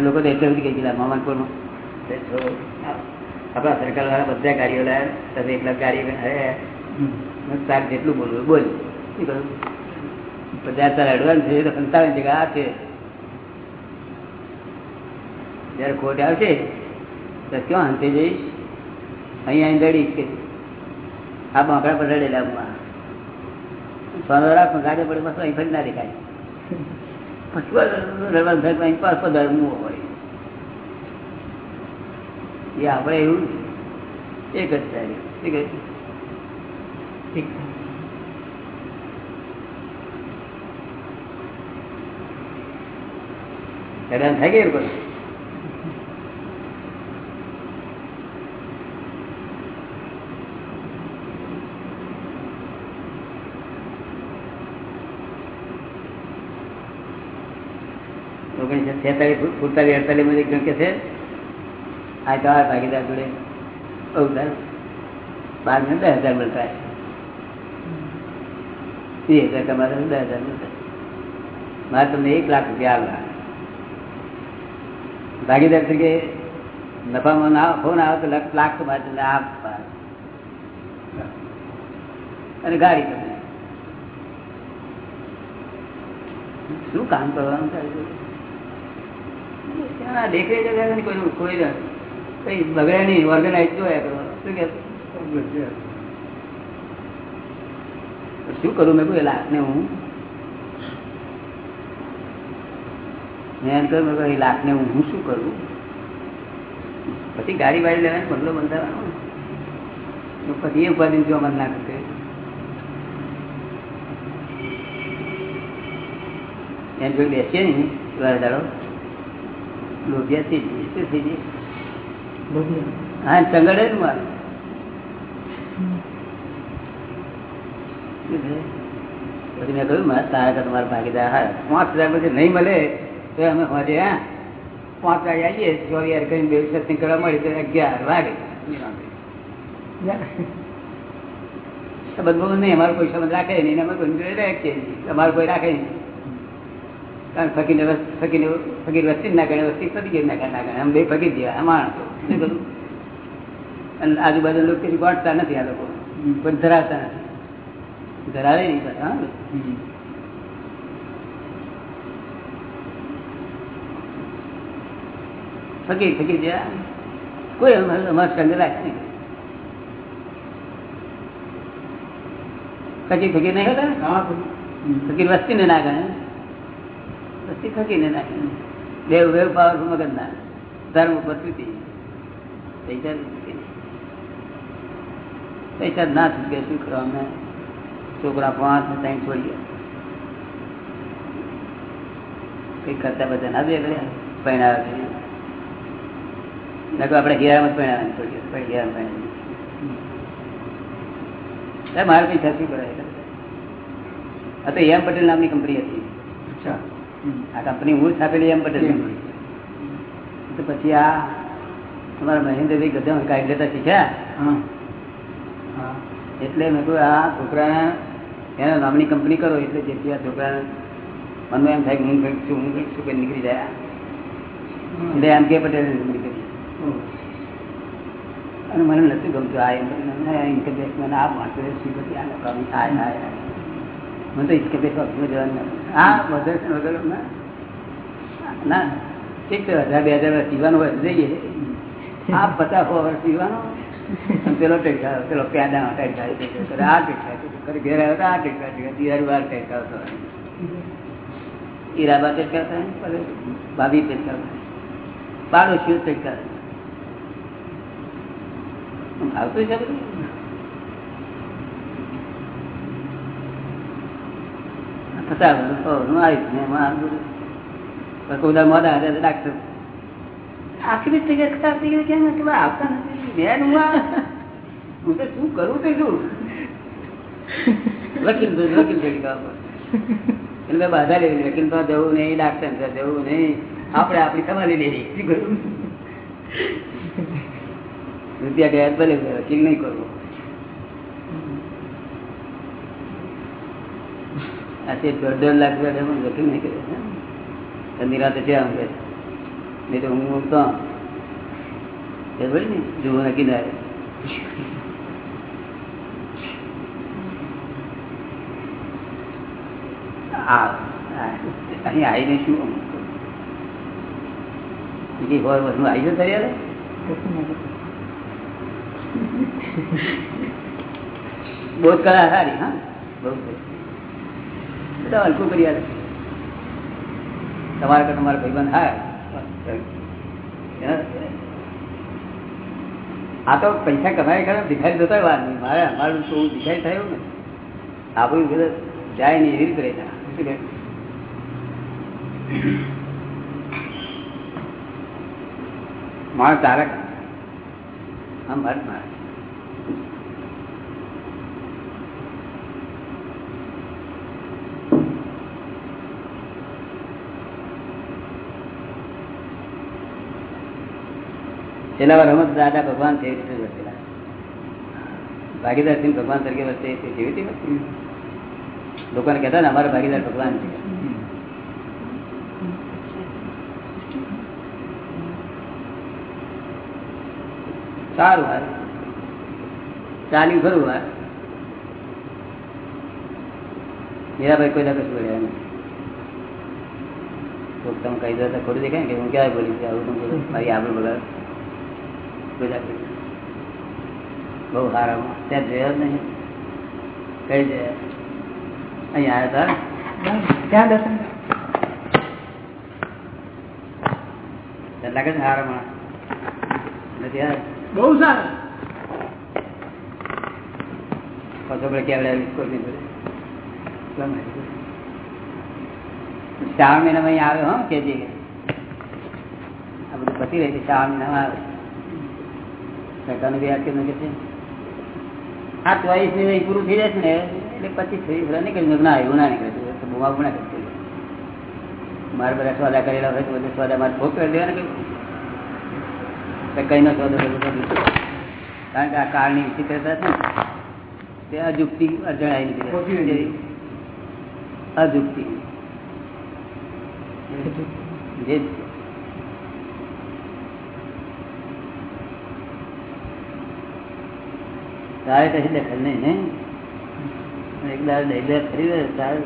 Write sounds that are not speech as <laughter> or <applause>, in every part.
લોકો તો એટલે આપણા સરકાર વાળા બધા ગાડીઓ લાયા તમે એકલા ગાડી તાર જેટલું બોલવું બોલ. બધા તાર એડવાન્સ છે તો સંતાવન જગ્યા આ છે. જયારે ખોટ આવશે, તો ક્યાં હંતે જઈશ? અહીંયા અહીં દડીશ કે? આ બાંકડા પર રડેલા સોનો રાખો, ગાડી પડે બસ, અહીં ફરી ના દેખાય. એ આપણે એવું એક જ તારીખ ઠીક હેરાન થાય કે કોઈ ઓગણીસો છેતાલીસ ફૂટતાલીસ અડતાલીસમાં એક કે છે. આ તો ભાગીદાર જોડે અવતાર બાર ને દસ હજાર મળતા ત્રીસ હજાર તમારે દસ હજાર મળતા મારે તમને એક લાખ રૂપિયા આવ્યા ભાગીદાર તરીકે નફામાં ના ફોન આવે તો લાખ લાખ તો મારે તમને આપવા અને ગાડી તમને. શું કામ કરવાનું થાય દેખે કોઈ કોઈ કઈ બગડે નહીં ઓર્ગેનાઇઝ જોયા કરવાનું શું કરું મેં કોઈ લાખ ને હું? મેં કહ્યું મેં ને હું હું શું કરું? પછી ગાડી વાડી લેવાની બદલો બંધાવાનો. પછી એ ઉપાધિ જોવા મન ના કરે. એમ જોઈ બેસીએ ને દાડો. લોભિયા થઈ જઈએ શું થઈ જઈએ હા ચંગડે જ મારું. પછી મેં કહ્યું મારા તારા કરતા ભાગીદાર. હા પાંચ હજાર પછી નહીં મળે તો અમે હોજે હા. પાંચ વાગે આવીએ ચોવી યાર કરીને બે સત્સંગ કરવા મળે તો અગિયાર વાગે. બધું નહીં અમારું કોઈ સમજ રાખે નહીં અમે કોઈ રાખીએ અમારું કોઈ રાખે નહીં. કારણ ફકીર વસ્તી ના ગણે વસ્તી ફકીર ના ના ગણે. આમ બે ફકીર જેવા આ માણસો. શું કરું? અને આજુબાજુ લોકો કઈ ગોઠતા નથી આ લોકો. પણ ધરાવતા નથી. ધરાવે નહીં બધા હા. ફકીર ફકીર જેવા. કોઈ અમારો સંગ રાખે નહીં. ફકીર ફકીર નહીં હતા ફકીર. વસ્તી ને ના ગણે. પછી થકીને નાખી. દેવ વેવ પાવર મગજ ના. ધર્મ ઉપર સ્થિતિ પૈસા પૈસા ના છૂટકે શું કરો અમે? છોકરા પાંચ ત્રણ છોડીએ કઈ કરતા બધા ના દે પહેણાવે છે. નકો આપણે હીરામાં પહેણાવે છોડીએ પણ હીરા પહેણાવે મારે કઈ શું કરાય આ તો એમ પટેલ નામની કંપની હતી. અચ્છા. આ કંપની હું સ્થાપેલી એમ પટેલ તો પછી આ તમારા મહેન્દ્રભાઈ ગધા કાઢી લેતા શીખ્યા? એટલે મેં કહ્યું આ છોકરાને એના નામની કંપની કરો એટલે જેથી આ છોકરાને મનમાં એમ થાય કે હું કંઈક છું હું કંઈક શું કંઈ નીકળી જાય. એટલે એમ કે પટેલ કંપની કરી. અને મને નથી ગમતું આ ઇન્કમ ટેક્સ મને આ વાંચો શું બધી આ લોકો થાય હાય હાય મને તો ઇન્કમ ટેક્સ ઓફિસમાં જવાનું નથી હા વધારે છે વગર ના ના ઠીક છે હજાર બે હજાર વર્ષ સીવાનું હોય તો જઈએ આ પચાસ વર્ષ સીવાનો અને પેલો ટેકા પેલો પ્યાદા ટેકા આ ટેકા કરે ઘેર આવ્યો તો આ ટેકા ટેકા દિવાળી વાર ટેકા હતો ઈરાબા ટેકા થાય ભાભી ટેકા થાય પાડોશીઓ ટેકા આવતું છે બધું વર્ષ હું આવીશ ને એમાં બધું. મોડા હતા ડાક્ટર. આખી બી ખરાબ થઈ ગઈ કેમ કે આવતા નથી બેન હું તો શું કરું તે શું? વકીલ વકીલ થઈ ગયા એટલે મેં બાધા લેવી વકીલ તો જવું નહીં ડાક્ટર તો જવું નહીં. આપણે આપણી સમાધિ લેવી શું કરું? <laughs> રૂપિયા ગયા ભલે વકીલ નહીં કરવું. આ તે દોઢ દોઢ લાખ રૂપિયા નિરાતે છે. આમ કે. નહીં તો હું તો ને જુઓ આ અહીં આવીને શું બીજી હોય વધુ આવી જશે યાર બહુ કળા કલા સારી હા? બહુ બધા હલકું કરી આવે તમારા કરતા તમારા ભાઈબંધ હા આ તો પૈસા કમાય ખરા ભિખારી થતા વાર નહીં. મારે અમારું તો ભિખારી થયું ને આપણું બધું જાય નહીં એવી રીતે રહેતા? માણસ તારક હા, મારે માણસ છેલ્લા વાર રમત દાદા ભગવાન છે વર્તેલા. ભાગીદાર સિંહ ભગવાન તરીકે વર્તે તે જેવી રીતે વર્તે. લોકોને કહેતા ને અમારા ભાગીદાર ભગવાન છે. સારું હાર ચાલ્યું ખરું હાર મીરાભાઈ કોઈ લગત બોલ્યા નહીં તો તમે કહી દો તો ખોટું દેખાય કે હું ક્યારે બોલી આવું મારી આગળ બગાડ બહુ સારા ત્યાં જોયો જ નહીં. કઈ જોયા? અહીંયા આવ્યા હતા ત્યાં દર્શન લાગે છે સારા માણસ? નથી બહુ સારા. પાછો આપણે કેવડે કોઈ શ્રાવણ મહિનામાં અહીંયા આવ્યો હો કે જે આ બધું પતી રહી છે. શ્રાવણ મહિનામાં આવે. સરકારનું બી યાદ કેમ છે આ ચોવીસ ને પૂરું થઈ જશે ને એટલે પછી છવ્વીસ ગયું નીકળી ના એવું ના નીકળે. તો બુમા ના કરશે મારે બધા સોદા કરેલા હોય તો બધા સોદા મારે ભોગ કરી દેવાને કઈ. કઈ નો સોદો. કારણ કે આ કાળની વિચિત્રતા છે ને તે અજુક્તિ અજણાય નીકળે. અજુક્તિ જે તારે કશી દખલ નહીં નહીં? એક દાડો દઈ દે ફરી વાર તારે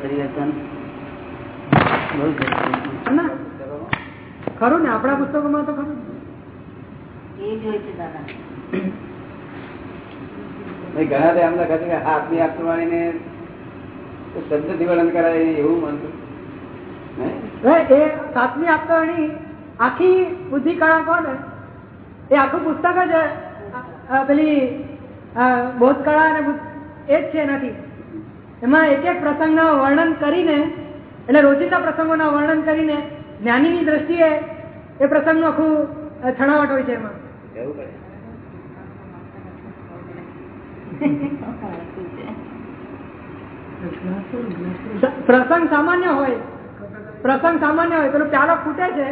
પરિવર્તન બહુ ખરું ને? આપણા પુસ્તકોમાં તો ખરું ભાઈ ઘણા તો એમ લખે છે કે હાથની આપવાણીને શબ્દ દિવાળન કરાય એવું માનતું એ સાતમી આપવાની આખી બુદ્ધિ કળા કોને એ આખું પુસ્તક જ પેલી બોધકળા અને એ જ છે એનાથી. એમાં એક એક પ્રસંગના વર્ણન કરીને એટલે રોજિંદા પ્રસંગોના વર્ણન કરીને જ્ઞાનીની દ્રષ્ટિએ એ પ્રસંગનું આખું છણાવટ હોય છે એમાં. પ્રસંગ સામાન્ય હોય. પ્રસંગ સામાન્ય હોય. પેલો પ્યાલો ફૂટે છે.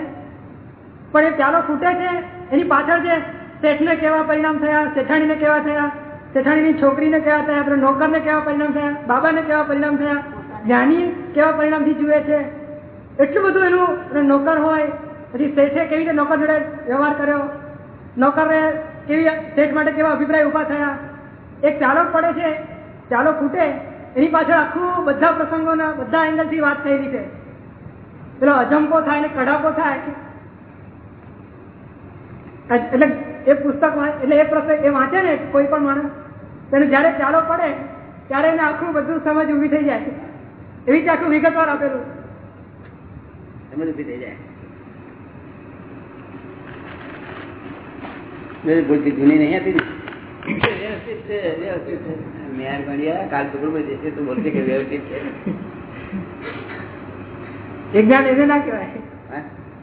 પણ એ પ્યાલો ફૂટે છે એની પાછળ જે શેઠને કેવા પરિણામ થયા, શેઠાણીને કેવા થયા, શેઠાણીની છોકરીને કેવા થયા આપણે નોકરને કેવા પરિણામ થયા, બાબાને કેવા પરિણામ થયા, જ્ઞાની કેવા પરિણામથી જુએ છે. એટલું બધું એનું નોકર હોય, પછી શેઠે કેવી રીતે નોકર જોડે વ્યવહાર કર્યો નોકરે કેવી શેઠ માટે કેવા અભિપ્રાય ઊભા થયા, એક ચાલો પડે છે ચાલો ફૂટે એની પાછળ આખું બધા પ્રસંગોના, બધા એંગલથી વાત થયેલી છે પેલો અજંપો થાય ને કડાપો થાય એટલે એ પુસ્તક એટલે એ પ્રસંગ એ વાંચે ને કોઈ પણ માણસ. તેને જયારે ચાલો પડે ત્યારે એને આખું બધું સમજ ઊભી થઈ જાય. એવી રીતે આખું વિગતવાર આપેલું. સમજ ઊભી થઈ જાય. જૂની નહીં હતી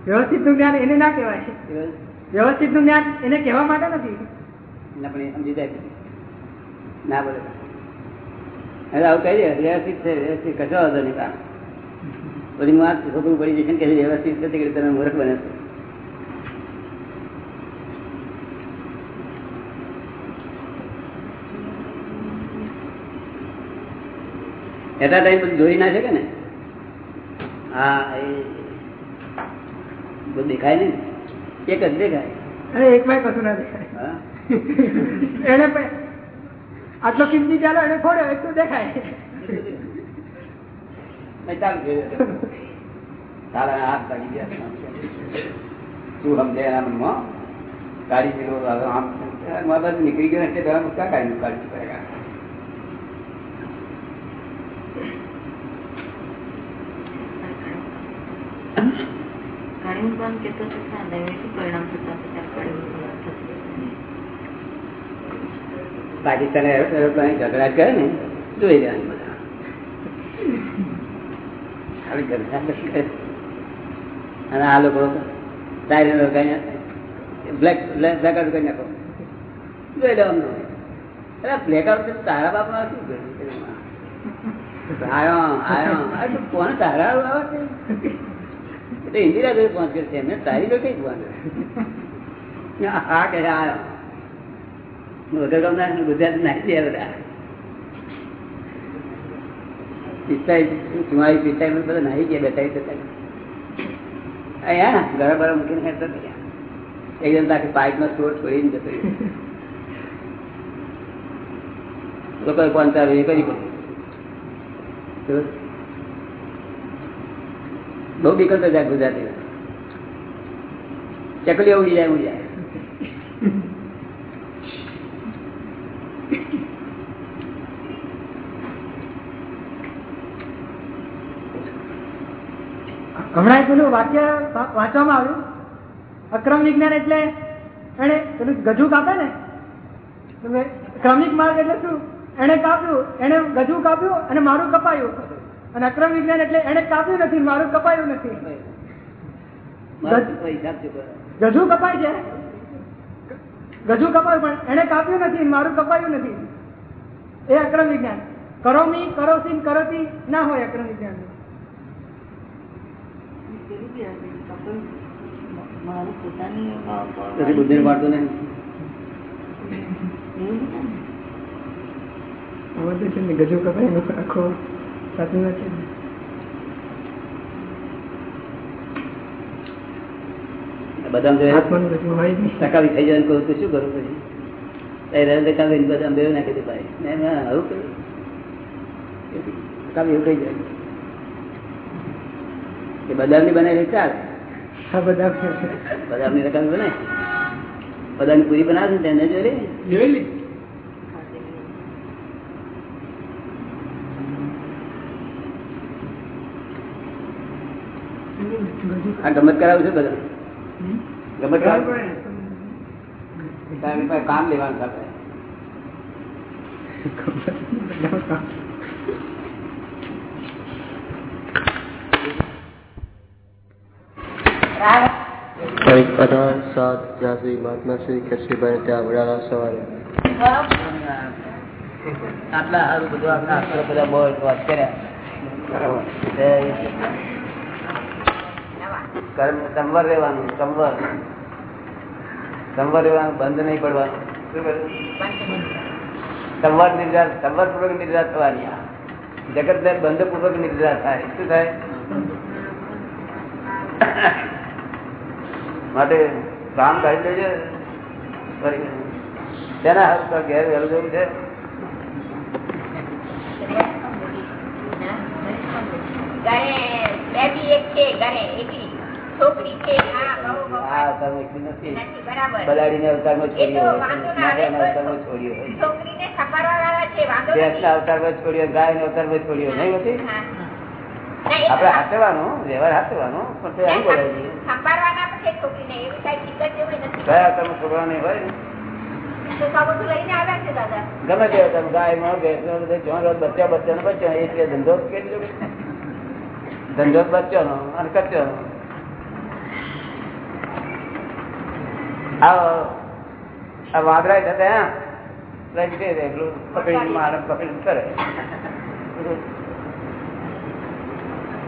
વ્યવસ્થિતનું જ્ઞાન એને ના કહેવાય. વ્યવસ્થિતનું જ્ઞાન એને કહેવા માટે નથી. સમજી જાય ના બોલે. આવું કહી દે વ્યવસ્થિત છે, વ્યવસ્થિત કશો વાંધો નહીં કામ બધી વાત છોકરું પડી જશે કે વ્યવસ્થિત નથી કે તમે મૂર્ખ બને છો. એટલા ટાઈમ બધું જોઈ ના શકે ને? હા, એ બધું દેખાય નહીં. એક જ દેખાય અરે એકમાં કશું ના દેખાય એને આટલો કિંમતી ચાલો એને ખોડ્યો એટલું દેખાય નહીં, ચાલુ થયું. તારા હાથ લાગી ગયા શું સમજે એના મનમાં ગાડી પેલો હવે આમ મારા બાજુ નીકળી ગયો કાળી મુકામ કેતો તો સાંધા પરિણામ થતા થતા મુકામ પાકિસ્તાન એરોપ્લેન ઝઘડા કરે ને જોઈ રહ્યા બધા. અને આ લોકો ટાયર વગાડ્યા બ્લેક આઉટ કરી નાખો જોઈ લેવાનું અરે બ્લેકઆઉટ તારા બાપા શું કર્યું કોને તારા આવે છે તો ઇન્દિરા જોઈ પહોંચ છે, એમને તારી જોડે કઈ પહોંચે હા કે આયો વગર ગામના ગુજરાત નાખી દે બધા પિસ્તાળીસ ચુમ્માલીસ પિસ્તાળીસ બધા નાહી ગયા બેતાલીસ બેતાલીસ અહીંયા ગળા બરા મૂકીને હેરતા ગયા એકદમ તાકે પાઇપમાં સ્ટોર છોડીને જતો લોકોએ પહોંચાડ્યું એ કરી પડ્યું બહુ દીકરો જાય ગુજરાતી ચકલીઓ ઉડી જાય ઉડી જાય. હમણાં પેલું વાક્ય વાંચવામાં આવ્યું. અક્રમ વિજ્ઞાન એટલે એને પેલું ગજુ કાપે ને? ક્રમિક માર્ગ એટલે શું? એને કાપ્યું એને ગજુ કાપ્યું અને મારું કપાયું. અને અક્રમ વિજ્ઞાન એટલે એને કાપ્યું નથી મારું કપાયું નથી. ગજુ કપાય છે? ગજુ કપાયું પણ એને કાપ્યું નથી મારું કપાયું નથી. એ અક્રમ વિજ્ઞાન. કરોમી કરોસીન કરોતી ના હોય અક્રમ વિજ્ઞાન. પેલું બી આવે? છે, કપલ મારું પોતાની પછી બુદ્ધિને મળતું નહીં. ગજુ કપાય આખો સાચું નથી. બદામ ટકાવી થઈ જાય કહું તો શું કરું પછી? એ ટકાવી બદામ બેવ નાખી દે ભાઈ. ને આવું કર્યું ટકાવી એવું થઈ જાય. એ બદામની બનાવી ચાલે. આ બધા બદામની ટકાવી બને બદામની પૂરી બનાવે છે તેને જોઈ લે. આ ગમત કરાવું છું બધા? ગમત કરાવું કામ લેવાનું તારીખ અઢાર સાત ઝાંસી મહાત્મા શ્રી કશ્મીરભાઈ ત્યાં વડાલા સવારે. આટલા સારું બધું આપણા બધા બહુ વાત કર્યા. સંવર રહેવાનું, સંવર. સંવર રહેવાનું, બંધ નહીં પડવાનું. સંવર નિર્ધાર સંવર પૂર્વક નિર્ધાર થવાની જગત ને બંધ પૂર્વક નિર્ધાર થાય. શું થાય? માટે કામ કાઢી લેજે તેના હાથ પર ઘેર વહેલું જવું છે. ઘરે બેબી એક છે ઘરે એકલી બલાડીને અવતારમાં છોડ્યો અવતારમાં છોડ્યો ભેંસના અવતારમાં છોડ્યો ગાયના અવતારમાં છોડ્યો નહીં હોતી? આપણે હાથવાનું વ્યવહાર હાથવાનો પણ તે અહીં બોલાવી કયા અવતારમાં છોકરા નહીં હોય ગમે તે અવતાર ગાયમાં ભેંસ જ્યાં રોજ બચ્ચા બચ્ચા નો બચ્ચા એ ધંધો કેટલો ધંધો બચ્ચાનો અને કચ્ચાનો. આ વાદળા થતા મારે કરે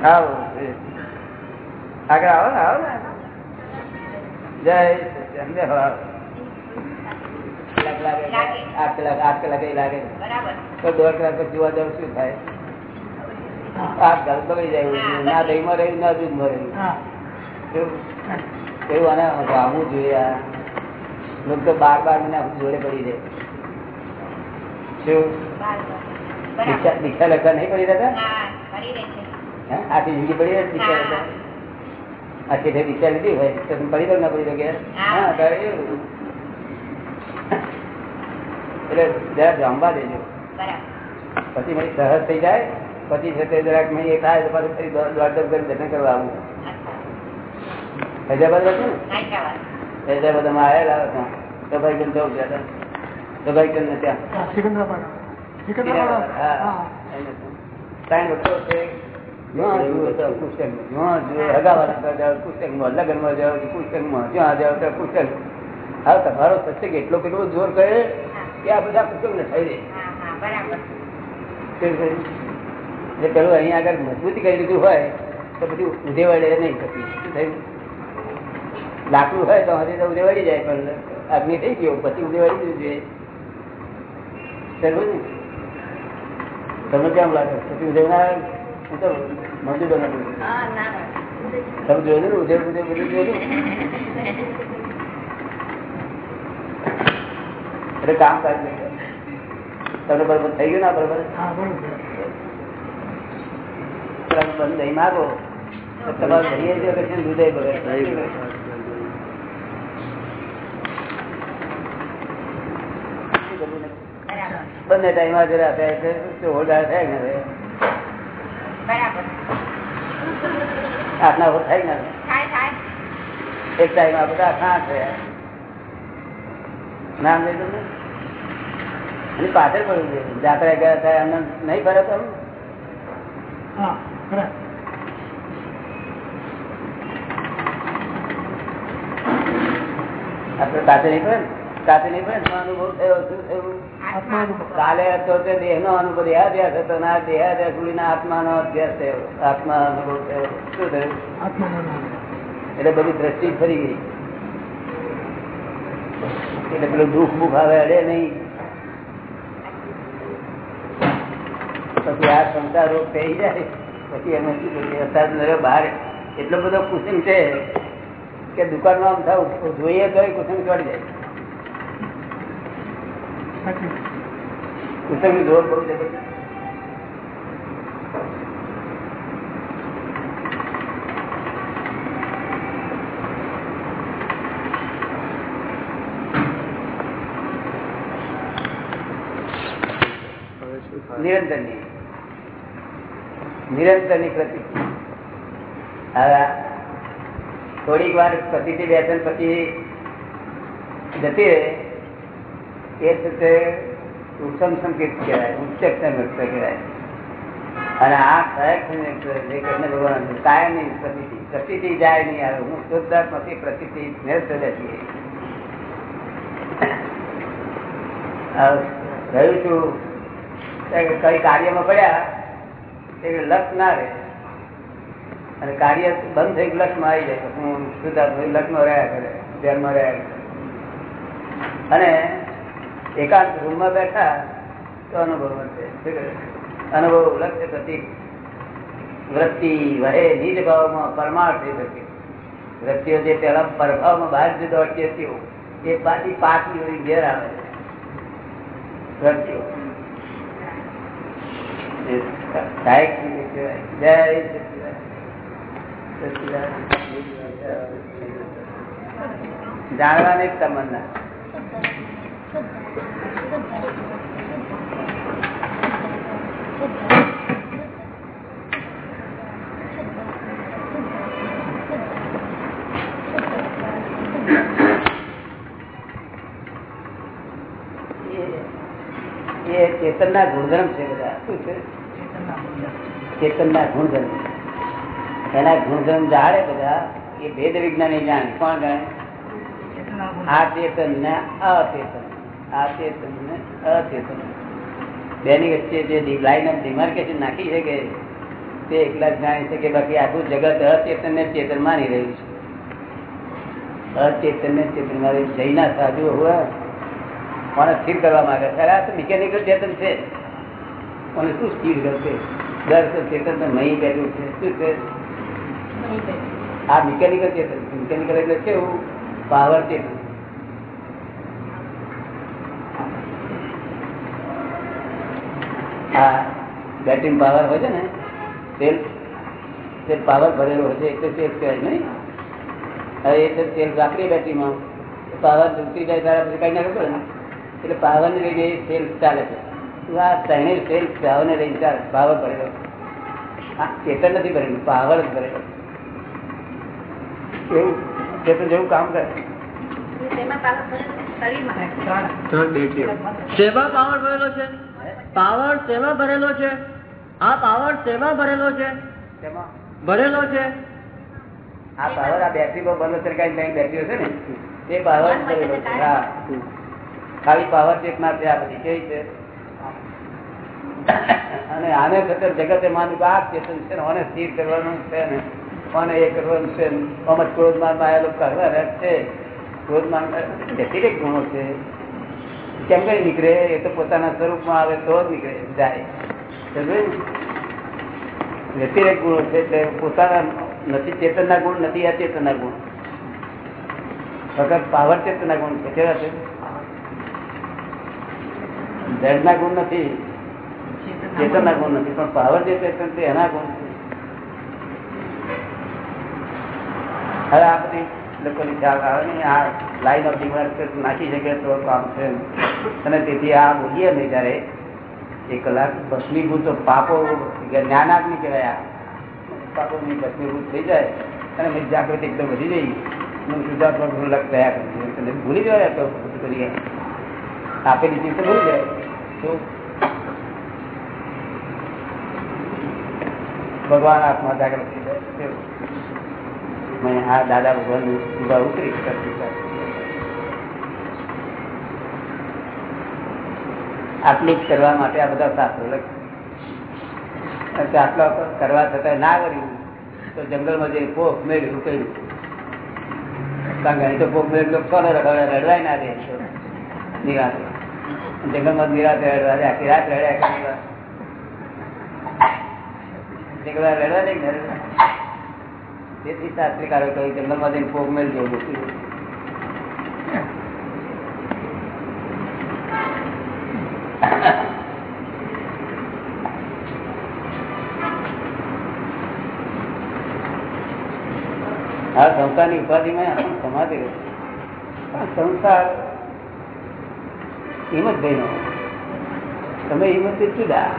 આવો. આગળ આવો ને આવો ને. જય લાગે લાગે. આઠ કલાક આઠ કલાક એ લાગે. તો દોઢ કલાક પછી જોવા જાવ શું થાય. આઠ કલાક બગડી જાય ના ના દહીંમાં રહ્યું ના દૂધમાં રહ્યું. એવું આને આવવું જોઈએ આ. લોકો તો બાર બાર મહિના જોડે પડી શું? બાર. દીક્ષા લખવા નહીં પડી રહેતા? આખી જિંદગી પડી રહે દીક્ષા લખવા આખી જે દીક્ષા લીધી હોય તો તમે પડી ના પડી હા. તારે એટલે જરા જમવા દેજો. પછી મારી સહજ થઈ જાય પછી છે તે જરાક મેં એ થાય તો પાછું ફરી દોડ દોડ કરી દર્શન કરવા આવું. હૈદરાબાદ હતું હૈદરાબાદ. અમે આવેલા હતા. જવું ને ત્યાં. સિકંદરાબાદ સિકંદરાબાદ, હા. તો. તમારો સત્સંગ એટલો કેટલો જોર કરે કે આ બધા કુશંક ને થઈ રહે હા હા બરાબર. કેવું છે? જે પેલું અહીંયા આગળ મજબૂતી કરી દીધું હોય તો બધું ઉધેવાડે નહીં થતી. લાકડું હોય તો હજી તો ઉધેવાડી જાય પણ અગ્નિ થઈ ગયો પછી ઉધેવાડી જવું જોઈએ. તમને કેમ લાગે? પછી મજૂરો હા ના ના. તમે જોયું ને ઉધેવ ઉધેવ બધું જોયું? એટલે કામ કરી તમને બરોબર થઈ ગયું ના બરોબર? બંધ દહીં માગો. તમારું દૂધે બગડે બરાબર બંને ટાઈમ હાજર આપ્યા એટલે થાય ને આઠના થાય ને એક ટાઈમ આ બધા આઠના આઠ રહ્યા નામ લઈ દઉં ને. અને પાછળ પડવું છે. જાત્રા ગયા હતા એમને નહીં ફરે તો હા બરાબર આપણે કાચે નહીં પડે ને? કાચે નહીં પડે અનુભવ થયો શું થયું? કાલે હતો તે દેહ નો અનુભવ દેહાધ્યાસ હતો ના દેહાધ્યાસ સુધી આત્મા નો અભ્યાસ થયો. આત્મા અનુભવ થયો. શું થયું? એટલે બધી દ્રષ્ટિ ફરી ગઈ. એટલે પેલું દુઃખ બુખ આવે અડે નહીં. પછી આ ક્ષમતા રોગ થઈ જાય. પછી એમ શું અત્યારે બહાર એટલો બધો કુસુમ છે કે દુકાનમાં આમ થાવ જોઈએ તો કુસુમ ચડી જાય. કુસુમ જોર બહુ છે હવે શું થાય નિરંતરની. નિરંતરની પ્રતિ હવે થોડીક વાર પ્રતિથી ત્રણ પછી જતી રહે. એ છે ઉત્તમ સંકેત કહેવાય ઉચ્ચ સંકેત કહેવાય. અને આ ખરેખર ભગવાન કાયમની પ્રતિથી પ્રતિથી જાય નહીં આવે. હું શુદ્ધાત્માથી પ્રતિથી નિરસ્ત છીએ રહ્યું છું કઈ કાર્યમાં પડ્યા એ લક્ષ ના રહે. અને કાર્ય બંધ થઈ લક્ષમાં આવી જાય. હું શુદ્ધાત્મા લક્ષમાં રહ્યા કરે, ધ્યાનમાં રહ્યા અને એકાંત રૂમમાં બેઠા તો અનુભવ વધશે અનુભવ લક્ષ્ય પ્રતિ વૃત્તિ વહે નિજ ભાવમાં પરમાર્થ થઈ શકે. વૃત્તિઓ જે પેલા પરભાવમાં બહાર જે દોડતી હતી એ પાછી પાછી વળી ઘેર આવે વૃત્તિઓ. જાણવાની તમન્ના. ચેતનના ગુણધર્મ છે બધા. શું છે? ચેતનના ગુણધર્મ. એના ગુણધર્મ જાણે બધા. એ ભેદ વિજ્ઞાની જાણે. કોણ જાણે? આ ચેતન ને અચેતન. આ ચેતન ને અચેતન. બેની વચ્ચે જે લાઈન ઓફ ડિમાર્કેશન નાખી છે કે તે એકલા જ જાણી છે કે બાકી આખું જગત અચેતન ને ચેતન માની રહ્યું છે. અચેતન ને ચેતન મારે જૈના સાધુ હોય મને સ્થિર કરવા માંગે છે. આ તો મિકેનિકલ ચેતન છે. મને શું સ્થિર કરશે? દર ચેતન તો નહીં બેઠું છે. શું છે? આ મિકેનિકલ ચેતન મિકેનિકલ એટલે કેવું પાવર ચેતન. આ બેટરી પાવર હોય છે ને તેલ તે પાવર ભરેલો હોય છે એટલે તેલ કહેવાય નહીં. હવે એ તો તેલ રાખીએ બેટરીમાં પાવર ઉતરી જાય તારા પછી કઈ નાખવું પડે ને. એટલે પાવરને લઈને તેલ ચાલે છે. આ ત્રણે તેલ પાવરને લઈને ચાલે પાવર ભરેલો. આ ચેતન નથી ભરેલું પાવર જ ભરેલો. એવું ચેતન જેવું કામ કરે. સેવા પાવર ભરેલો છે? પાવર સેવા ભરેલો છે? આ પાવર સેવા ભરેલો છે? ભરેલો છે? આ પાવર આ બેટરી પર બંધ સરકારી બેંક બેટરીઓ છે ને? તે પાવર ભરેલો છે. હા. ખાલી પાવર ચેતના છે આ બધી. કેવી છે? અને આને ખતર જગતે માનું કે આ ચેતન છે ને આને સ્થિર કરવાનું છે ને અને એ કરવાનું છે ને. આમ જ ક્રોધમાનમાં આયેલો કરવા રસ છે. ક્રોધમાન વ્યતિરેક ગુણો છે. કેમ કઈ નીકળે? એ તો પોતાના સ્વરૂપમાં આવે તો જ નીકળે, જાય. વ્યતિરેક ગુણો છે એટલે પોતાના નથી, ચેતનના ગુણ નથી અચેતનના ગુણ. ફક્ત પાવર ચેતનના ગુણ છે, કેવા છે? જડના ગુણ નથી, ચેતનના ગુણ નથી, પણ પાવર જે ચેતન છે એના ગુણ છે. હવે આ બધી લોકોની ખ્યાલ આવે ને, આ લાઈન ઓફ ડિમાર્કેટ નાખી શકે તો કામ છે અને તેથી આ બોલીએ નહીં ત્યારે એક કલાક ભસ્મીભૂત પાપો જ્ઞાનાગ્નિ કહેવાય પાપોની ભસ્મીભૂત થઈ જાય અને મેં જાગૃતિ એકદમ વધી જઈ હું શુદ્ધાત્મક ભૂલક તૈયાર કરી. અને ભૂલી જવાય તો બધું કરી આપેલી ચીજ તો ભૂલી જાય. તો ભગવાન આત્મા જાગૃત થઈ જાય. કેવું? મેં આ દાદા ભગવાન ઊભા ઉતરી આટલી કરવા માટે આ બધા શાસ્ત્રો લખ્યા. આટલા કરવા છતાં ના કર્યું, તો જંગલમાં જઈને પોખ મેળ્યું, કર્યું. કારણ તો પોખ મેળવ્યું કોને રડવાય રડવાય ના દે નિરાતે. જંગલમાં નિરાતે રડવા દે આખી રાત રડ્યા જંગલમાં રડવા દે. તેથી શાસ્ત્રીકારો કહ્યું જંગલમાં જઈને મેળવ્યો મૂક્યું આ સંસારની ઉપાધિમાં આપણને સમાધિ રહે. આ સંસાર હિંમતભાઈ નો તમે હિંમતભાઈ જુદા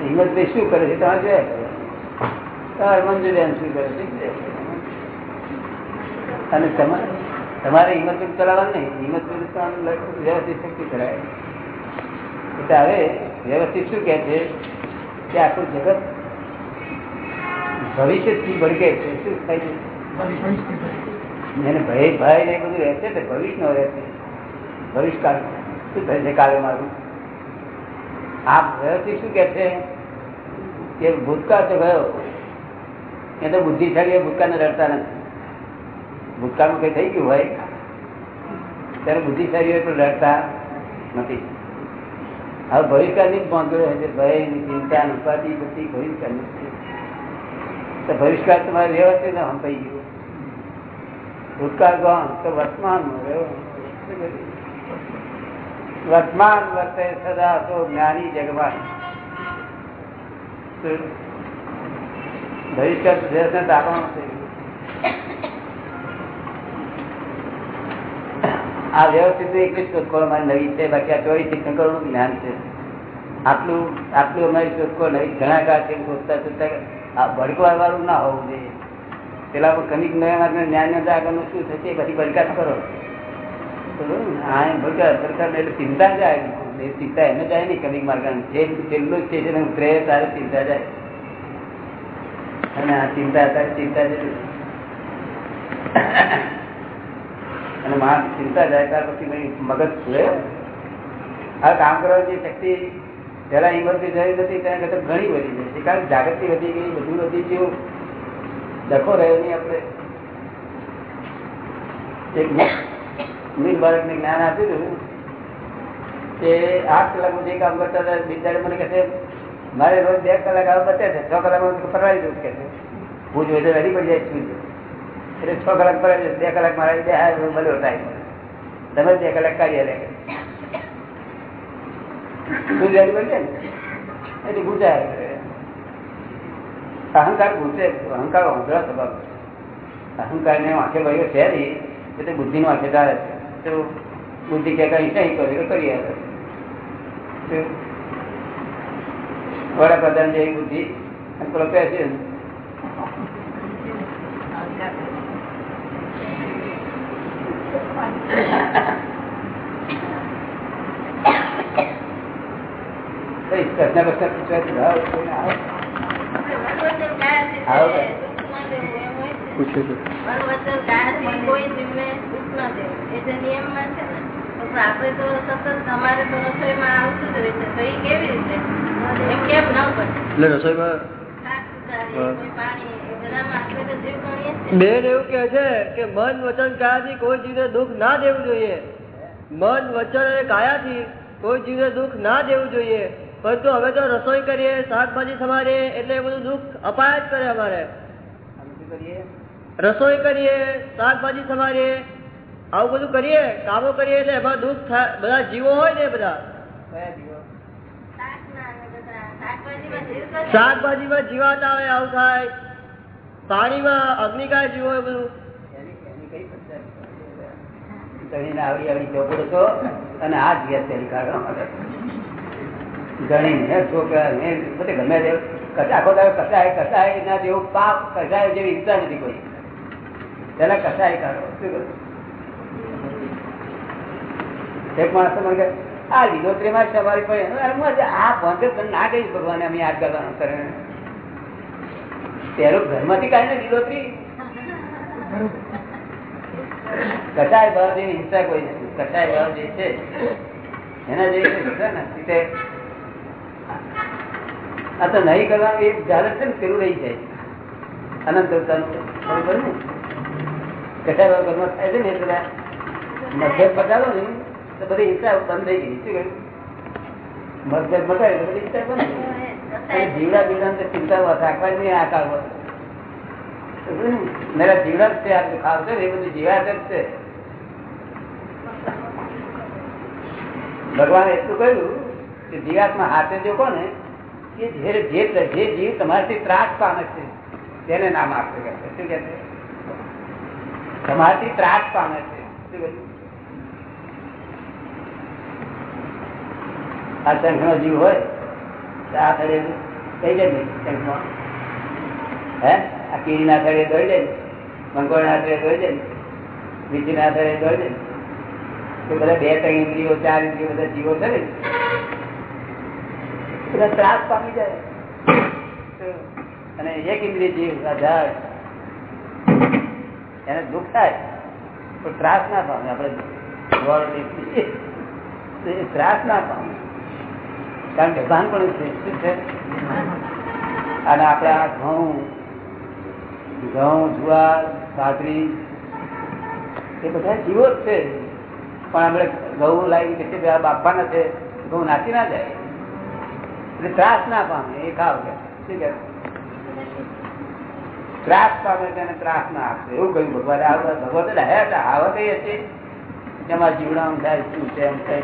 હિંમતભાઈ શું કરે છે? તમારે જોયા મંજુબેન શું કરે છે. અને તમારે હિંમતભાઈ ચલાવવાનું નહીં. હિંમતભાઈ વ્યવસ્થિત શક્તિ કરાય. એટલે હવે વ્યવસ્થિત શું કહે છે કે આખું જગત ભવિષ્યથી ભડકે છે. શું થાય છે? એને ભય ભય ને બધું રહેશે ભવિષ્ય નો રહેશે ભવિષ્યકાળ શું થશે કાલે મારું? આ વ્યવસ્થિત શું કે છે કે ભૂતકાળ તો ગયો એ તો બુદ્ધિશાળી ભૂતકાળને રડતા નથી. ભૂતકાળમાં કઈ થઈ ગયું હોય, ત્યારે બુદ્ધિશાળીઓ પણ રડતા નથી. હવે ભવિષ્યકાળની જ પહોંચ્યો હોય છે, ભયની ચિંતા ઉપાધિ બધી ભવિષ્યકાળની છે. તો ભવિષ્યકાળ તમારે વ્યવસ્થિત ના હંપાઈ ગયું. ભૂતકાળ ગણ, તો વર્તમાન વર્તમાન વર્તે સદા તો જ્ઞાની જગવાન વ્યવસ્થિત આપણું છે. આ વ્યવસ્થિત એક જ શોધખોળ નવી છે, બાકી આ ચોવીસ તીર્થંકરો નું જ્ઞાન છે. આટલું આટલું અમારી શોધખોળ નવી ઘણા કાળ છે શોધતા શોધતા આ ભડકવા વાળું ના હોવું જોઈએ. પેલા કનિક નયા જ્ઞાન ને આગળનું શું થશે પછી ભડકાશ કરો. ચિંતા જાય. ચિંતા એને જાય નહીં કનિક માર્ગ છેલ્લું સ્ટેશન ઉતરે તારે ચિંતા જાય. અને આ ચિંતા અત્યારે ચિંતા જતી અને માણસ ચિંતા જાય, ત્યાર પછી ભાઈ મગજ ખુલે. આ કામ કરવાની શક્તિ પેલા હિંમતથી થઈ નથી ત્યાં કરતા ઘણી વધી છે. કારણ જાગૃતિ વધી ગઈ, બધું વધી ગયું. ડખો રહ્યો નહીં આપણે. એક મીર બાળકને જ્ઞાન આપ્યું હતું કે આઠ કલાક જે કામ કરતા હતા બિચારે મને કહે મારે રોજ બે કલાક આવે બચે છે, છ કલાક ફરવાઈ દઉં કે હું જોઈએ તો રેડી પડી જાય છું એટલે છ કલાક પર બે કલાક મારા બે હાજર મળ્યો ટાઈમ તમે બે કલાક કાઢી લે શું રેડી પડી જાય ને? એટલે ગુજાય અહંકાર ગુજે અહંકાર વાંધરા સ્વભાવ. અહંકાર ને આંખે ભાઈઓ છે નહીં એટલે બુદ્ધિ નો વાંખે ચાલે છે. તો બુદ્ધિ કે કઈ કઈ કર્યું કરી આવે શું? વડાપ્રધાન જેવી બુદ્ધિ અને પેલો પ્રેસિડેન્ટ કઈ પ્રશ્ન પ્રશ્ન પૂછવા છે? જાઓ, કોઈને જેવી બુદ્ધિ. આવો તે ભાઈ. દુઃખ ના દેવું એમ હોય છે. પૂછે છે. વનવચન કાયાથી કોઈ જીવને દુઃખ ના દેવું એ જે નિયમમાં છે ને તો પણ તમારે તો સતત અમારે તો રસોઈમાં આવતું જ રહે છે. તો એ કેવી રીતે? એટલે રસોઈમાં. બેન એવું કે છે કે મન વચન કાયાથી કોઈ જીવને દુઃખ ના દેવું જોઈએ. મન વચન અને કાયાથી કોઈ જીવને દુઃખ ના દેવું જોઈએ. પરંતુ હવે તો રસોઈ કરીએ શાકભાજી સમારીએ એટલે એ બધું દુઃખ અપાય જ કરે અમારે. રસોઈ કરીએ શાકભાજી સમારીએ આવું બધું કરીએ કામો કરીએ એટલે એમાં દુઃખ થાય બધા જીવો હોય ને બધા? શાકભાજીમાં જીવાત આવે આવું થાય. પાણીમાં અગ્નિકાય જીવો બધું? ગણીને ગમે તે. કસાય કસાય ના પાપ, કસાય જેવી ઈચ્છા નથી કોઈ. પેલા કસાય કાઢો એક માણસ મને આ લીલોત્રી માં સવારી આજે આ તને ના કહીશ ભગવાન અમે યાદ કરવાનું કરે. પેલું ઘરમાંથી કાઢી ને લીલોત્રી. કચાય ભાવ જેવી હિંસા કોઈ નથી. કચાય ભાવ જે છે, એના જેવી હિંસા નથી. તે આ તો નહીં કરવાનું એક જાહેર છે ને, પેલું રહી જાય. અનંત. બરોબર ને. કચાય ભાવ ઘરમાં થાય છે ને, એ પેલા મધ્ય મટાડો ને. તો બધી હિંસા બંધ થઈ ગઈ શું કહ્યું? મતભેદ મટાડે તો બધી હિંસા બંધ થઈ જીવડા જીવડા તો ચિંતા રાખવાની નહીં આ કાળમાં મેરા જીવડા જ છે આ બધું છે એ બધું જીવાત જ છે. ભગવાને એટલું કહ્યું કે જીવાતમાં હાથે જો કોને કે જે જે જીવ તમારાથી ત્રાસ પામે છે તેને નામ છે. શું કે છે? તમારાથી ત્રાસ પામે છે. શું કહ્યું? આ શંખનો જીવ હોય, તો આ થડે થઈ જાય હે? આ કીડી ના થડે દોડી જાય મંગોળ ના થડે દોડી જાય બીજી ના થડે દોડી જાય બધા બે ત્રણ ઇન્દ્રિયો, ચાર ઇન્દ્રિયો બધા જીવો છે ને. બધા ત્રાસ પામી જાય. અને એક ઇન્દ્રિય જીવ, આ ઝાડ, એને દુઃખ થાય તો ત્રાસ ના પામે. આપણે ત્રાસ ના પામે. કારણ કે ભાન પણ શ્રેષ્ઠ છે? અને આપણે આ ઘઉં ઘઉં, જુવાર સાતરી એ બધા જીવો જ છે. પણ આપણે ઘઉં લાવી કે છે બાપાના છે, ઘઉં નાચી ના જાય. એટલે ત્રાસ ના પામે, એ ખાવ કે. શું કે? ત્રાસ પામે તેને ત્રાસ ના આપશે એવું કહ્યું ભગવાન. ભગવાન એટલે હે આવત એ હતી એમાં જીવડા થાય, શું છે, એમ થાય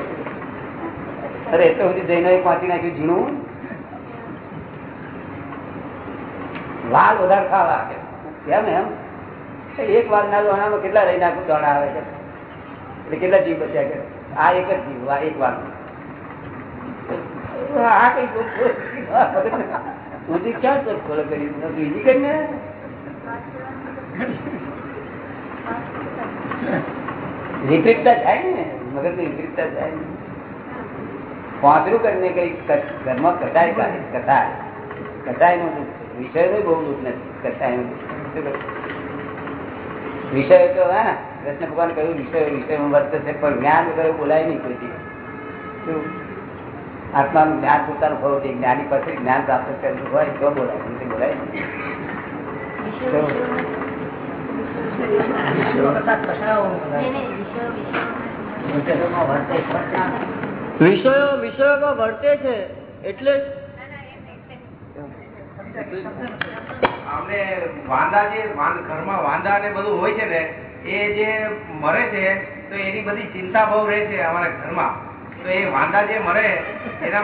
અરે એટલો સુધી જઈને પહોંચી નાખ્યું, ઝીણું. વાલ વધારે ખાવા કેમ એમ? એક વાર ના દોણામાં કેટલા રહી નાખું? દોણા આવે છે. એટલે કેટલા જીવ બચ્યા કે આ એક જ જીવ, આ એક વાર આ કઈ સુધી ક્યાં ચોખ ખોલો કરી બીજી કરીને વિપરીતતા થાય ને. મગજની વિપરીતતા થાય ને. પાંચરું કરીને કઈ ઘરમાં કટાય કાઢે કટાય કટાયનું દુઃખ વિષયનું બહુ દુઃખ નથી. કટાયનું વિષય તો હા કૃષ્ણ ભગવાન કહ્યું વિષય વિષય વર્ત છે પણ જ્ઞાન વગર બોલાય નહીં કોઈ શું? આત્માનું જ્ઞાન પોતાનું હોવું જોઈએ જ્ઞાની પાસે જ્ઞાન પ્રાપ્ત કરેલું હોય તો બોલાય. નથી બોલાય નહીં. વિષયો, વિષયો. વિષયો વિષયોમાં વર્તે છે એટલે અમને વાંદા જે ઘરમાં ને એની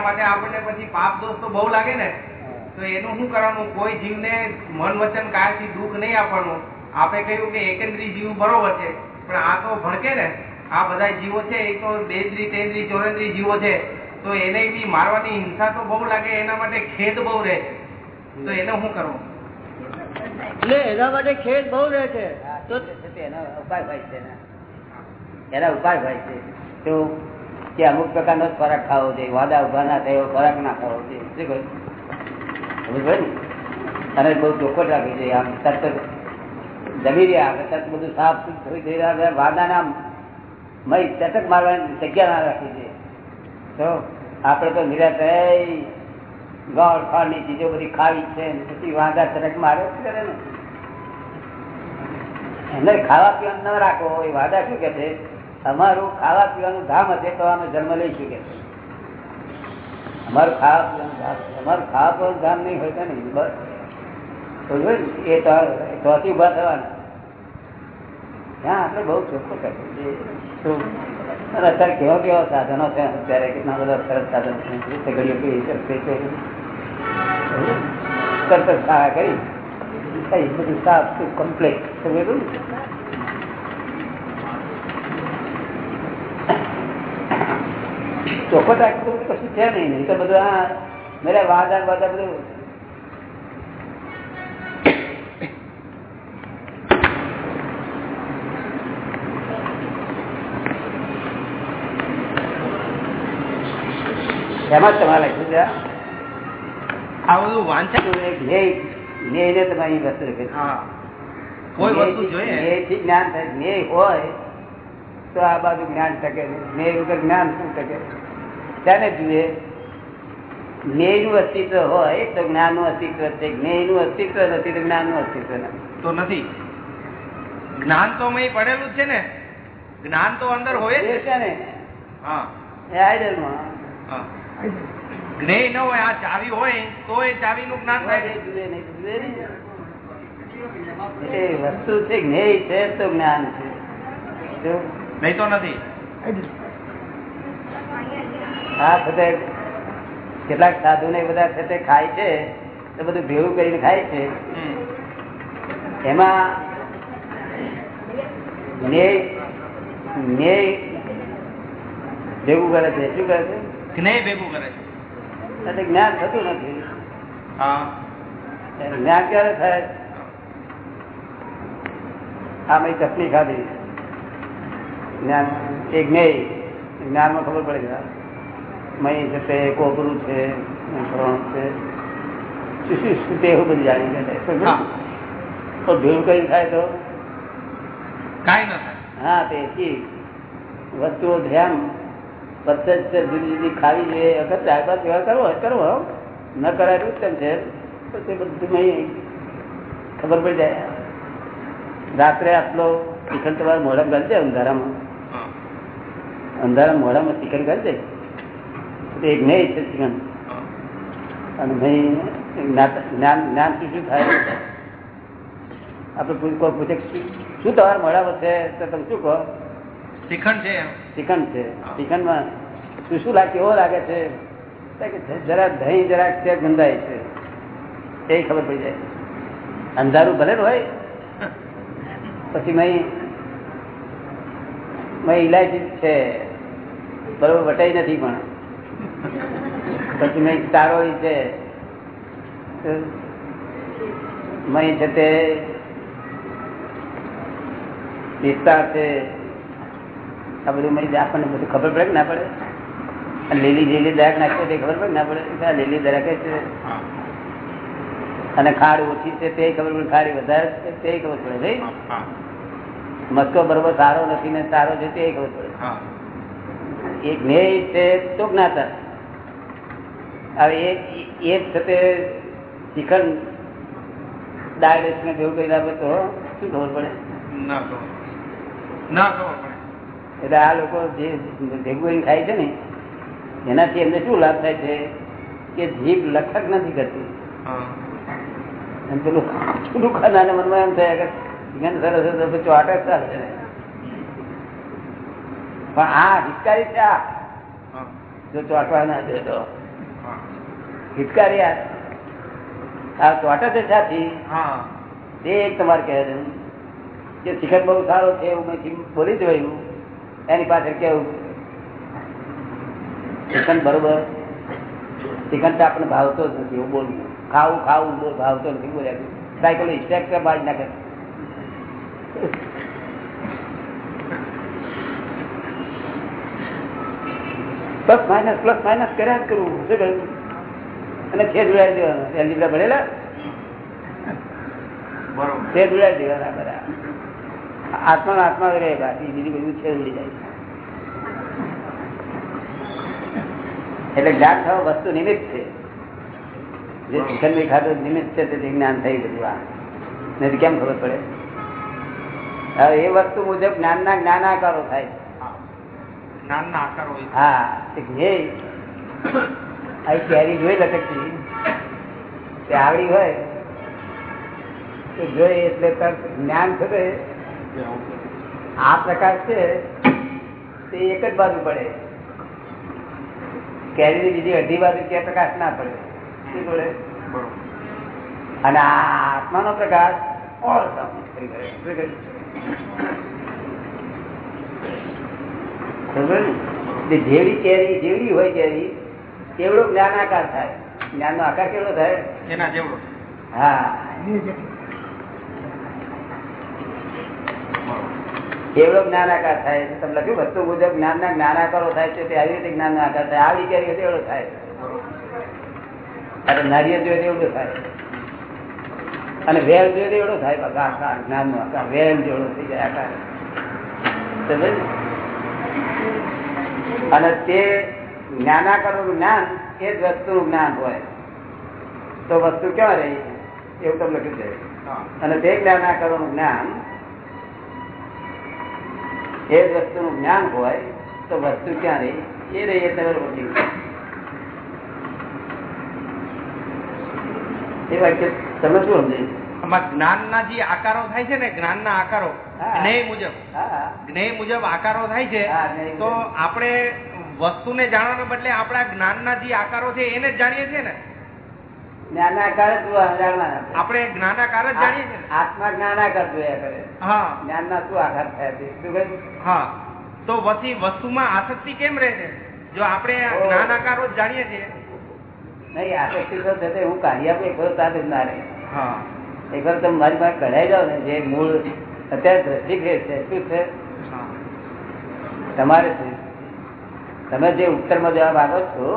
માટે આપણને પછી પાપ દોષ બહુ લાગે ને. તો એનું શું કરવાનું? કોઈ જીવને મન વચન કાયથી દુઃખ નહીં આપવાનું. આપે કહ્યું કે એકેન્દ્રી જીવ બરોબર છે પણ આ તો ભણકે ને આ બધા જીવો છે એ તો બેન્દ્રી તેન્દ્રી ચોરેન્દ્રી જીવો છે. તો એને બી મારવાની હિંસા તો બહુ લાગે એના માટે ખેદ બહુ રહે છે. તો એને શું કરવું એટલે એના માટે ખેદ બહુ રહે છે. તો એનો ઉપાય હોય છે એના ઉપાય હોય છે. તો કે અમુક પ્રકારનો જ ખોરાક ખાવો જોઈએ વાદા ઊભા ના થયો ખોરાક ના ખાવો જોઈએ. શું કહ્યું? અને બહુ ચોખ્ખોટ રાખવી જોઈએ આમ તરત જમી રહ્યા તરત બધું સાફ થઈ રહ્યા વાદા વાદાના મય ચટક મારવાની જગ્યા ના રાખી છે તો આપણે તો નિરાશ ગોળ ફળની ચીજો બધી ખાવી છે પછી વાંધા ચટક મારે કરે ને? એને ખાવા પીવાનું ન રાખો, એ વાદા શું કે છે? અમારું ખાવા પીવાનું ધામ હશે તો અમે જન્મ લઈશું કે. અમારું ખાવા પીવાનું ધામ અમારું ખાવા પીવાનું ધામ નહીં હોય નહીં, બસ. એ તો ચોથી ઊભા થવાના. ત્યાં આપણે બહુ ચોખ્ખું? અને અત્યારે કેવા કેવા સાધનો છે, અત્યારે કેટલા બધા સરસ સાધનો છે. કરી કઈ બધું સાફ તું કમ્પ્લેટ સમજ્યું? ચોખ્ખો રાખવું કશું છે નહીં નહીં તો બધું આ મેરા વાદા વાદા બધું એમાં જ તમારે લખ્યું છે? આ બધું વાંચન ધ્યેયને તમે અહીં વસ્તુ લખી. છે. હા. કોઈ વસ્તુ જોઈએ? ધ્યેયથી જ્ઞાન થાય ધ્યેય હોય તો આ બાજુ જ્ઞાન ટકે નહીં. વગર જ્ઞાન શું ટકે? તેને જુએ. જ્ઞેયનું અસ્તિત્વ હોય તો જ્ઞાનનું અસ્તિત્વ છે. અસ્તિત્વ નથી તો જ્ઞાનનું અસ્તિત્વ નથી. તો નથી. જ્ઞાન તો અમે પડેલું જ છે ને. જ્ઞાન તો અંદર હોય છે ને. હા. એ આઈડલમાં હા. જ્ઞેય ન હોય આ ચાવી હોય તો એ ચાવી નું જ્ઞાન થાય વસ્તુ છે જ્ઞેય છે તો જ્ઞાન છે. નહીં તો નથી. હા છતાં કેટલાક સાધુ ને બધા છે તે ખાય છે તો બધું ભેળું કરીને ખાય છે. એમાં ન્યાય ન્યાય ભેગું કરે છે. શું કરે છે? જ્ઞેય ભેગું કરે છે. એટલે જ્ઞાન થતું નથી. હા. જ્ઞાન ક્યારે થાય? આ મેં ચટણી ખાધી. જ્ઞાન એ જ્ઞેય. જ્ઞાનમાં ખબર પડે છે મહી છે કોપરું છે ફળાણું છે. શું શું શું તે એવું બધું જાણી ગયા. તો ભેગું કરીને ખાય તો? કાંઈ ન થાય. હા તેથી વસ્તુઓ ધ્યાન પદ્ધત જુદી જુદી ખાવી જોઈએ વખત ત્યારબાદ વ્યવહાર કરવો હોય કરવો ન કરાય ઉત્તમ છે. તો તે બધું નહીં ખબર પડી જાય. રાત્રે આટલો ચિકન તમારે મોઢામાં ગાળી દે અંધારામાં. અંધારા અંધારામાં મોઢામાં ચિકન ગાળી દે. તો એક નહીં છે ચિકન અને નહીં જ્ઞાન જ્ઞાન શું શું થાય? આપણે પૂછ- પૂછે શું- શું તમારા મોઢામાં છે? તો તમે શું કહો? શ્રીખંડ છે ચિકન છે. શું શું લાગે કેવો લાગે છે? જરા દહીં જરાક છે ગંધાય છે. એ ખબર પડી જાય. અંધારું ભલે હોય. પછી મય મય ઇલાયચી છે. બરોબર વટાઈ નથી પણ. પછી મેં તારો છે. મય છે તે વિસ્તાર છે. આ બધું મરી આપણને બધું ખબર પડે કે ના પડે? અને લીલી લીલી દરાક નાખે તે ખબર પડે ના પડે? લીલી દરાક છે. અને ખાડ ઓછી છે તે ખબર પડે ખાડી વધારે છે તે ખબર પડે ભાઈ મસ્કો બરોબર સારો નથી ને સારો છે તે ખબર પડે. એક જ્ઞેય છે તો જ્ઞાતા. હવે એ એ જ છે તે શિખંડ ડાયરેક્ટ ને ભેગું કરી આપે તો શું ખબર પડે? ના ખબર ના ખબર પડે. એટલે આ લોકો જે ભેગું ખાય છે ને એનાથી એમને શું લાભ થાય છે? કે જીભ લખક નથી કરતી. અને પેલું છૂટું મનમાં એમ થયા કે સરસ તો ચાલે છે. પણ આ હિતકારી છે આ. જો ચોટવા ના દે તો. હિતકારી આ. આ ચોટે છે સાથી તે એક તમારે કે શિખર બહુ સારો છે એવું મેં બોલી જોયું એની પાછળ કેવું? ચિકન બરોબર? ચિકન તો આપણને ભાવતો જ નથી એવું બોલવું ખાવું ખાવું બોલ ભાવતો નથી બોલ્યા સાયકલ ઇન્સ્પેક્ટર બાજ નાખે. પ્લસ માઇનસ પ્લસ માઇનસ કર્યા જ કરવું શું કહ્યું અને છે જોડાઈ દેવાના. એલજીબ્રા ભણેલા? બરોબર. તે જોડાઈ દેવાના બધા. આત્મા આત્મા રહે બાકી બીજું બધું છે ઉડી જાય. એટલે જ્ઞાન થવા વસ્તુ નિમિત્ત છે. જે શિક્ષણ ખાધું નિમિત્ત છે તે જ્ઞાન થઈ બધું આ. નથી કેમ ખબર પડે? હવે એ વસ્તુ મુજબ જ્ઞાનના આકારો થાય. હા. જ્ઞાનના આકારો હા ધ્યેય. આ કેરી જોઈ લટકતી. તે આવડી હોય. તો જોઈ એટલે જ્ઞાન થશે આ પ્રકાશ છે તે એક જ બાજુ પડે. કેરીની બીજી અઢી બાજુ કે પ્રકાશ ના પડે? શું પડે? અને આ આત્માનો પ્રકાશ ને? જેવડી કેરી જેવડી હોય કેરી એવડો જ્ઞાનાકાર થાય. જ્ઞાનનો આકાર કેવડો થાય? એના જેવડો. હા. બરોબર જ્ઞાન આકાર થાય છે. તમે લખ્યું વસ્તુ મુજબ જ્ઞાનના જ્ઞાનાકારો થાય છે તે આવી રીતે જ્ઞાનનો આકાર થાય. આ કેરી એવડો થાય અને નારિયેળ જોઈએ એવડો થાય. અને વેલ જોઈએ એવડો થાય. આકાર આકાર જ્ઞાનનો આકાર વેલ જેવડો થઈ જાય આકાર. અને તે જ્ઞાનાકારોનું જ્ઞાન એ જ વસ્તુનું જ્ઞાન હોય. તો વસ્તુ ક્યાં રહી? એવું તમે લખ્યું છે અને તે જ્ઞાનાકારોનું જ્ઞાન એ વસ્તુનું જ્ઞાન હોય તો વસ્તુ ક્યાં રહી એ રહી એ તમે પછી એ વાક્ય તમે શું સમજે? જ્ઞાન ના જે આકારો થાય છે ને જ્ઞાનના આકારો હા. જ્ઞેય મુજબ. જ્ઞેય મુજબ આકારો થાય છે. તો આપણે વસ્તુને જાણવાને બદલે આપણા જ્ઞાનના જે આકારો છે એને જ જાણીએ છીએ ને. જ્ઞાનાકાર જ આપણે જ્ઞાનાકાર જ જાણીએ છીએ આત્મા જ્ઞાનાકાર જોયા કરે. હા. જ્ઞાનના શું આઘાત થયા છે? હા. તો પછી વસ્તુમાં આસક્તિ કેમ રહે છે? જો આપણે જ્ઞાનાકારો જ જાણીએ છીએ. નહીં આસક્તિ તો થશે હું કાઢી આપું એક વખત સાથે ના રહે. હા. એક વાર તમે મારી પાસે કઢાઈ જાઓ ને જે મૂળ અત્યારે દ્રષ્ટિભેદ છે શું છે? હા. તમારે છે તમે જે ઉત્તરમાં જવાબ આપો છો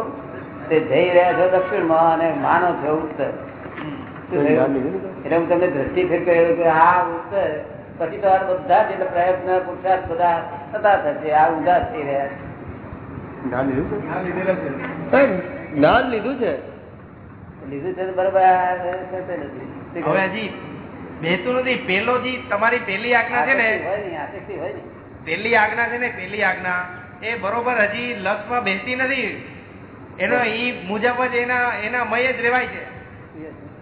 તે જઈ રહ્યા છો દક્ષિણમાં અને માનો છો ઉત્તર. એટલે હું તમને દ્રષ્ટિ ફેર કહ્યું કે આ ઉત્તર પછી તો આ બધા જ એટલે પ્રયત્ન પુરુષાર્થ બધા થતા થશે આ ઉદાસ થઈ રહ્યા સાહેબ, જ્ઞાન લીધું છે. છે? લીધું છે બરોબર આ થતું નથી. શું હવે હજી બેતું નથી. પેલો જે તમારી પેલી આજ્ઞા છે ને પેલી આજ્ઞા છે ને પેલી આજ્ઞા એ બરોબર હજી લક્ષમાં બેસતી નથી. એનો ઈ મુજબ જ એના એના મય જ રેવાય છે.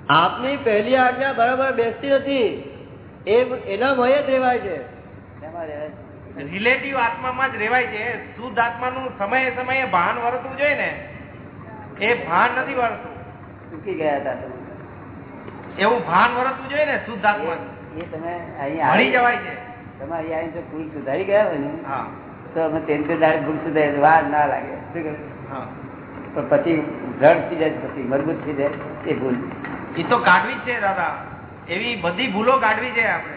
આપની પહેલી આજ્ઞા બરાબર બેસતી નથી. એ એના મય જ રેવાય છે. રિલેટિવ આત્મામાં જ રેવાય છે. શુદ્ધ આત્માનું સમયે સમયે ભાન વર્તવું જોઈએ ને. એ ભાન નથી વર્તતું ચૂકી ગયા હતા તમે. એવું ભાન વર્તવું જોઈએ ને શુદ્ધ આત્માનું. એ તમે અહીંયા હળી જવાય છે. તમે અહીંયા આવીને જો ભૂલ સુધારી ગયા હોય ને હા. તો અમે તેમ તે દાડે ભૂલ સુધારી વાર ના લાગે. શું કહ્યું? હા પણ પછી દ્રઢ થઈ જાય પછી મજબૂત થઈ જાય એ ભૂલ. એ તો કાઢવી જ છે દાદા. એવી બધી ભૂલો કાઢવી છે આપણે.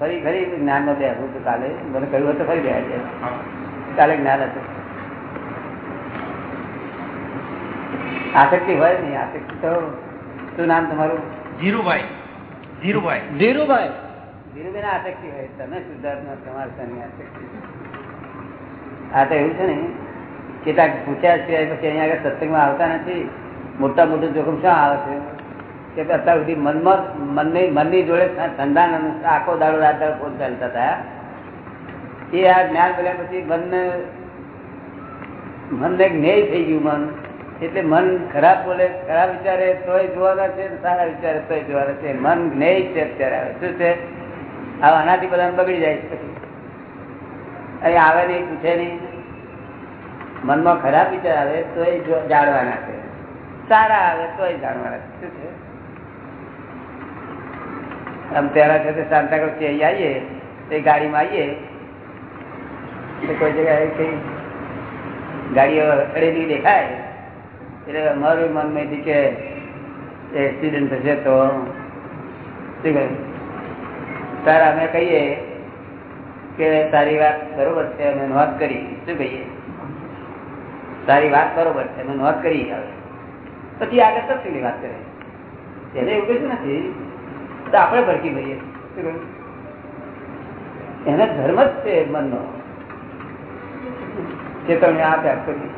ફરી ફરી જ્ઞાનમાં બેસવું તો કાલે. મને કહ્યું હતું ફરી ગયા. છે કાલે જ્ઞાન હતું. આસક્તિ હોય ને આસક્તિ તો શું નામ તમારું? ધીરુભાઈ. ધીરુભાઈ. ધીરુભાઈ. ધીરુભાઈ આસક્તિ હોય તમે શુદ્ધાત્મા તમારે આસક્તિ? આ તો એવું છે ને કેટલાક પૂછ્યા સિવાય પછી અહીંયા આગળ સત્સંગમાં આવતા નથી. મોટા મોટું જોખમ શું આવે છે? કે અત્યાર સુધી મનમાં મનની મનની જોડે ઠંડા આખો દાડો રાત ફોન ચાલતા હતા. એ આ જ્ઞાન મળ્યા પછી મનને મનને જ્ઞેય થઈ ગયું મન. એટલે મન ખરાબ બોલે, ખરાબ વિચારે તોય જોવાના છે સારા વિચારે તોય જોવાના છે. મન જ્ઞેય છે અત્યારે શું છે? આ આનાથી બધા બગડી જાય છે. પછી. અહીં આવે નહીં, પૂછે નહીં. મનમાં ખરાબ વિચાર આવે તોય એ જાણવાના છે. સારા આવે તોય જાણવાના છે. શું છે? આમ પહેલા સાથે તે સાંતાક્રુઝથી અહીં આવીએ તે ગાડીમાં આવીએ, તો કોઈ જગ્યાએ કઈ ગાડીઓ અડેલી દેખાય. એટલે અમારું મનમાં હતી કે એક્સિડન્ટ થશે તો શું કહ્યું તાર અમે કહીએ કે તારી વાત બરોબર છે, અમે નોંધ કરી. શું કહીએ? તારી વાત બરોબર છે અમે નોંધ કરી પછી આગળ સત્સંગની વાત કરે. એને એવું કશું નથી તો આપણે ભરકી ભરીએ એને ધર્મ જ છે મનનો. આ ત્યાગ કરી.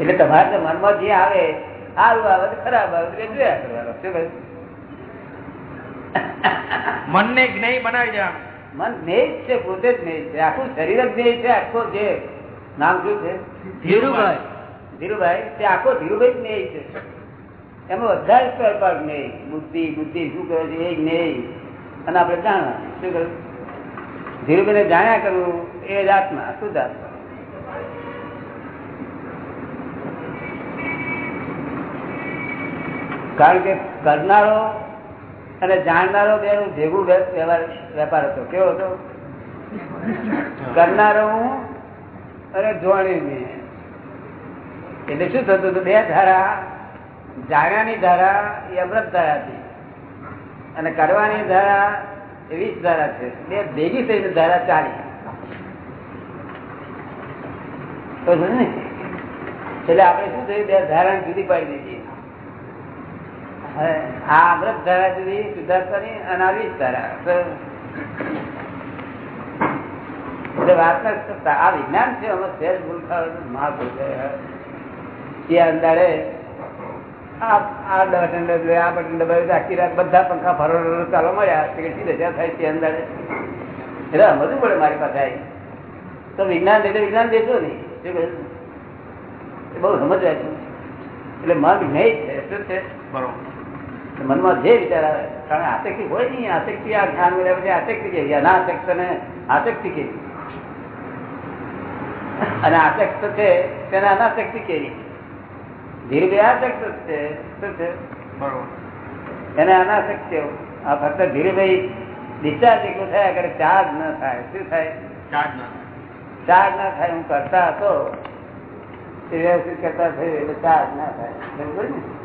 એટલે તમારે મનમાં જે આવે સારું આવે ખરાબ આવે જોયા કરવાનો. શું મનને જ્ઞેય બનાવી દેવાનું. મન જ્ઞેય છે પોતે જ જ્ઞેય છે. આખું શરીર જ જ્ઞેય છે આખો જે નામ શું છે? ધીરુભાઈ. ધીરુભાઈ. તે આખો ધીરુભાઈ જ જ્ઞેય છે. એમાં બધા જ ફેરફાર જ્ઞેય બુદ્ધિ બુદ્ધિ શું કરે છે? એ જ્ઞેય અને આપણે જાણવા. શું કહ્યું? ધીરુભાઈને જાણ્યા કરવું એ જ આત્મા. શુદ્ધ આત્મા? કારણ કે કરનારો અને જાણનારો બે ભેગું વેપાર વેપાર હતો. કેવો હતો? કરનારો હું અને જોણી મેં એટલે શું થતું હતું? બે ધારા, જાણ્યાની ધારા, એ અમૃત ધારા હતી. અને કરવાની ધારા એ વીસ ધારા છે. બે ભેગી થઈને ધારા ચાલી. તો ને? એટલે આપણે શું થયું? બે ધારા જુદી પાડી દીધી. આ અમૃત ધારા જુદી શુદ્ધાત્માની અને આવી ધારા વાત ના આ વિજ્ઞાન છે અમે શેર ભૂલ ખાવ મહા ભૂલ એ અંદાડે આ બટન દબાવે, આ બટન દબાવે, આખી રાત બધા પંખા ફરો ચાલો મળ્યા. કેટલી રજા થાય તે અંદાડે એટલે સમજવું પડે મારી પાસે આવી તો વિજ્ઞાન એટલે વિજ્ઞાન દેતો નહીં. શું કહ્યું? બહુ સમજવા એટલે મન નહીં છે. શું છે? બરોબર. મનમાં જે વિચાર આવે કારણ આસક્તિ હોય નહીં આસક્તિ આ જ્ઞાન મળ્યા પછી આસક્તિ કેવી? અનાસક્ત ને આસક્તિ કેવી? અને આસક્ત છે તેને અનાસક્તિ કેવી? ધીરે આસક્ત છે શું છે? એને અનાસક્ત કેવું આ ફક્ત ધીરુભાઈ ડિસ્ચાર્જ એટલું થયા કરે ચાર્જ ન થાય. શું થાય? ચાર્જ ના ચાર્જ ના થાય હું કરતા હતો. વ્યવસ્થિત કરતા થયું એટલે ચાર્જ ના થાય. બરોબર ને?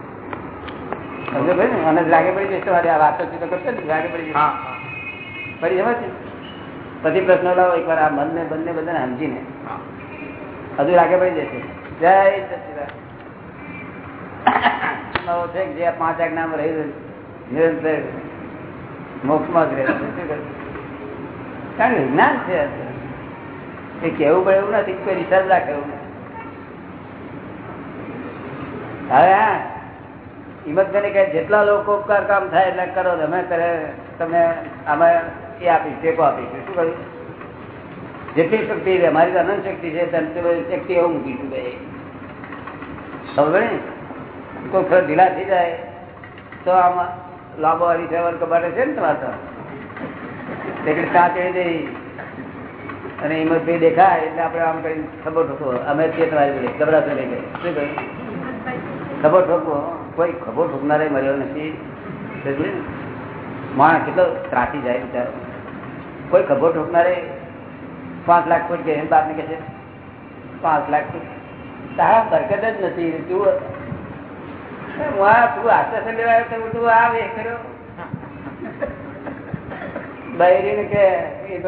સમજો ભાઈ ને? મને લાગે પડી જશે આ વાતો તો કરતો ને? લાગે પડી જશે. હા હા. પડી જવા છે. પછી પ્રશ્ન લાવો એકવાર આ મનને બંને બધાને સમજીને. હજુ લાગે પડી જશે. જય સચિદાન છે જે પાંચ આજ્ઞામાં રહી નિરંતર મોક્ષમાં જ રહે છે. શું કરે? કારણ કે જ્ઞાન છે એ કેવું પડે એવું નથી કોઈ રિસર્ચ રાખે એવું નથી. હવે હા હિંમતભાઈ કહે જેટલા લોકો ઉપકાર કામ થાય એટલે કરો તમે કરે, તમે અમે એ આપીશ, ટેકો આપીશું. શું કહ્યું? જેટલી શક્તિ છે, મારી તો અનંત શક્તિ છે શક્તિ એવું મૂકીશું ભાઈ. ખબર ને? કોઈ ખરો ઢીલા થઈ જાય, તો આમાં લાંબો વાળી સેવન કબાટે છે ને તમારે તો. એટલે ત્યાં ચડી દઈ અને હિંમતભાઈ દેખાય, એટલે આપણે આમ કરી ખબર ઠોકો અમે તે તમારી ગભરાતો નહીં શું કહ્યું? ખબર ઠોકવો કોઈ ખબર ઠોકનારે મળ્યો નથી. માણસ કેટલો ત્રાસી જાય બિચારો. કોઈ ખબર ઠોકનારે પાંચ લાખ ફૂટ કે બાપને કે છે પાંચ લાખ ફૂટ તારા બરકત જ નથી તું તું આશ્વાસન લેવા આવ્યો તો તું આ વેખ કર્યો. બૈરીને કે એ